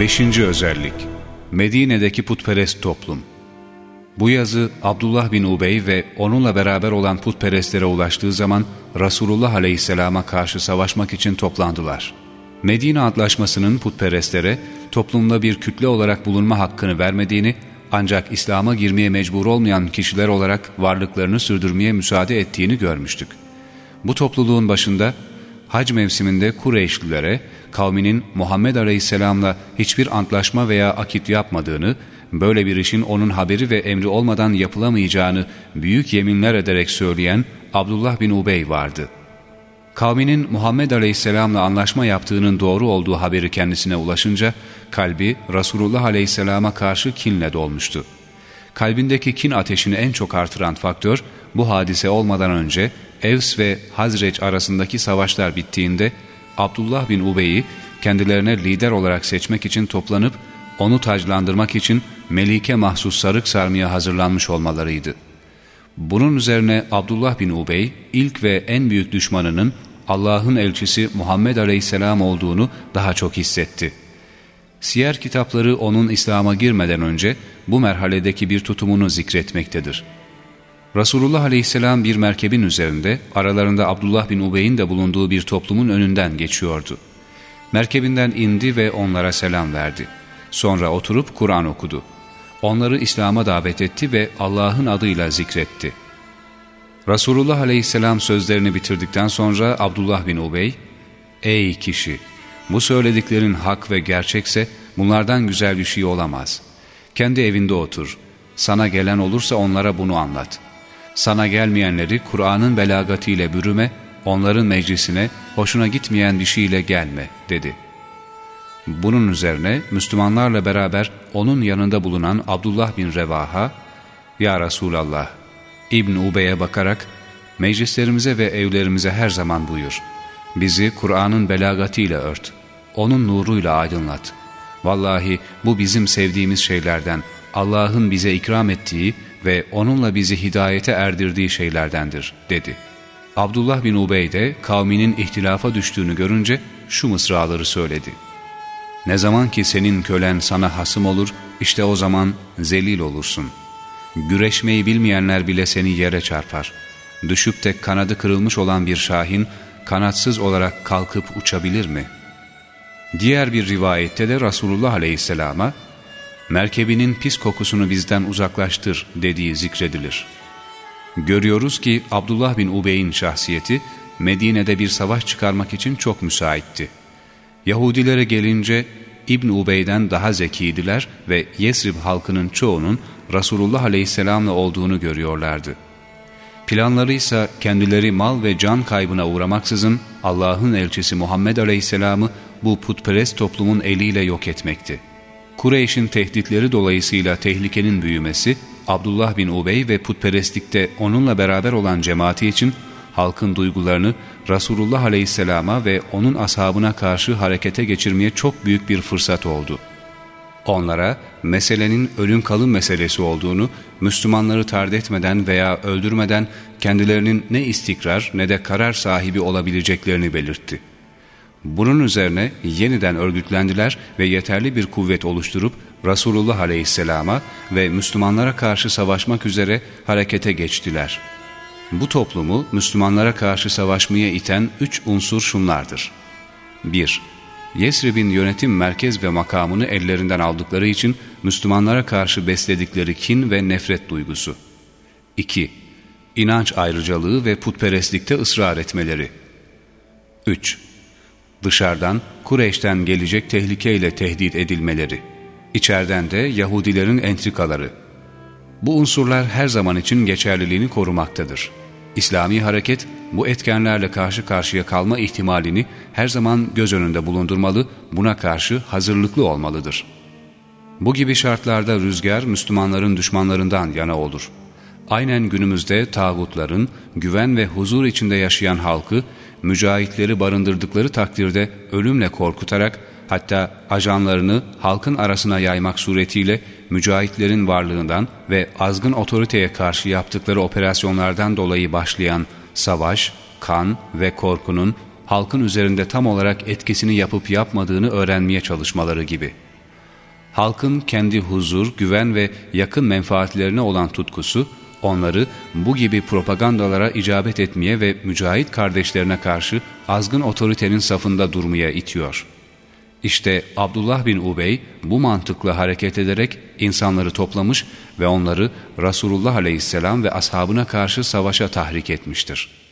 Beşinci özellik Medine'deki putperest toplum Bu yazı Abdullah bin Ubey ve onunla beraber olan putperestlere ulaştığı zaman Resulullah Aleyhisselam'a karşı savaşmak için toplandılar. Medine Antlaşması'nın putperestlere toplumda bir kütle olarak bulunma hakkını vermediğini ancak İslam'a girmeye mecbur olmayan kişiler olarak varlıklarını sürdürmeye müsaade ettiğini görmüştük. Bu topluluğun başında hac mevsiminde Kureyşlilere kavminin Muhammed Aleyhisselam'la hiçbir antlaşma veya akit yapmadığını, böyle bir işin onun haberi ve emri olmadan yapılamayacağını büyük yeminler ederek söyleyen Abdullah bin Ubey vardı. Kavminin Muhammed Aleyhisselam'la anlaşma yaptığının doğru olduğu haberi kendisine ulaşınca kalbi Resulullah Aleyhisselam'a karşı kinle dolmuştu. Kalbindeki kin ateşini en çok artıran faktör bu hadise olmadan önce Evs ve Hazreç arasındaki savaşlar bittiğinde Abdullah bin Ubey'i kendilerine lider olarak seçmek için toplanıp onu taclandırmak için Melike mahsus sarık sarmaya hazırlanmış olmalarıydı. Bunun üzerine Abdullah bin Ubey ilk ve en büyük düşmanının Allah'ın elçisi Muhammed Aleyhisselam olduğunu daha çok hissetti. Siyer kitapları onun İslam'a girmeden önce bu merhaledeki bir tutumunu zikretmektedir. Resulullah Aleyhisselam bir merkebin üzerinde aralarında Abdullah bin Ubey'in de bulunduğu bir toplumun önünden geçiyordu. Merkebinden indi ve onlara selam verdi. Sonra oturup Kur'an okudu. Onları İslam'a davet etti ve Allah'ın adıyla zikretti. Resulullah Aleyhisselam sözlerini bitirdikten sonra Abdullah bin Ubey, ''Ey kişi! Bu söylediklerin hak ve gerçekse bunlardan güzel bir şey olamaz. Kendi evinde otur. Sana gelen olursa onlara bunu anlat.'' Sana gelmeyenleri Kur'an'ın belagatıyla bürüme, onların meclisine hoşuna gitmeyen bir şeyle gelme dedi. Bunun üzerine Müslümanlarla beraber onun yanında bulunan Abdullah bin Revaha, ''Ya Resulallah, İbn Ubey'e bakarak meclislerimize ve evlerimize her zaman buyur. Bizi Kur'an'ın belagatıyla ört, onun nuruyla aydınlat. Vallahi bu bizim sevdiğimiz şeylerden, Allah'ın bize ikram ettiği ve onunla bizi hidayete erdirdiği şeylerdendir dedi. Abdullah bin Ubey de kavminin ihtilafa düştüğünü görünce şu mısraları söyledi. Ne zaman ki senin kölen sana hasım olur, işte o zaman zelil olursun. Güreşmeyi bilmeyenler bile seni yere çarpar. Düşüp de kanadı kırılmış olan bir şahin, kanatsız olarak kalkıp uçabilir mi? Diğer bir rivayette de Resulullah Aleyhisselam'a, merkebinin pis kokusunu bizden uzaklaştır dediği zikredilir. Görüyoruz ki Abdullah bin Ubey'in şahsiyeti Medine'de bir savaş çıkarmak için çok müsaitti. Yahudilere gelince İbn Ubey'den daha zekiydiler ve Yesrib halkının çoğunun Resulullah Aleyhisselam'la olduğunu görüyorlardı. Planları ise kendileri mal ve can kaybına uğramaksızın Allah'ın elçisi Muhammed Aleyhisselam'ı bu putperest toplumun eliyle yok etmekti. Kureyş'in tehditleri dolayısıyla tehlikenin büyümesi, Abdullah bin Ubey ve putperestlikte onunla beraber olan cemaati için halkın duygularını Resulullah Aleyhisselam'a ve onun ashabına karşı harekete geçirmeye çok büyük bir fırsat oldu. Onlara meselenin ölüm kalım meselesi olduğunu Müslümanları tard etmeden veya öldürmeden kendilerinin ne istikrar ne de karar sahibi olabileceklerini belirtti. Bunun üzerine yeniden örgütlendiler ve yeterli bir kuvvet oluşturup Resulullah Aleyhisselam'a ve Müslümanlara karşı savaşmak üzere harekete geçtiler. Bu toplumu Müslümanlara karşı savaşmaya iten üç unsur şunlardır. 1. Yesrib'in yönetim merkez ve makamını ellerinden aldıkları için Müslümanlara karşı besledikleri kin ve nefret duygusu. 2. İnanç ayrıcalığı ve putperestlikte ısrar etmeleri. 3 dışarıdan Kureyş'ten gelecek tehlikeyle tehdit edilmeleri, içeriden de Yahudilerin entrikaları. Bu unsurlar her zaman için geçerliliğini korumaktadır. İslami hareket bu etkenlerle karşı karşıya kalma ihtimalini her zaman göz önünde bulundurmalı, buna karşı hazırlıklı olmalıdır. Bu gibi şartlarda rüzgar Müslümanların düşmanlarından yana olur. Aynen günümüzde tağutların güven ve huzur içinde yaşayan halkı mücahitleri barındırdıkları takdirde ölümle korkutarak hatta ajanlarını halkın arasına yaymak suretiyle mücahitlerin varlığından ve azgın otoriteye karşı yaptıkları operasyonlardan dolayı başlayan savaş, kan ve korkunun halkın üzerinde tam olarak etkisini yapıp yapmadığını öğrenmeye çalışmaları gibi. Halkın kendi huzur, güven ve yakın menfaatlerine olan tutkusu, onları bu gibi propagandalara icabet etmeye ve mücahit kardeşlerine karşı azgın otoritenin safında durmaya itiyor. İşte Abdullah bin Ubey bu mantıkla hareket ederek insanları toplamış ve onları Resulullah aleyhisselam ve ashabına karşı savaşa tahrik etmiştir.''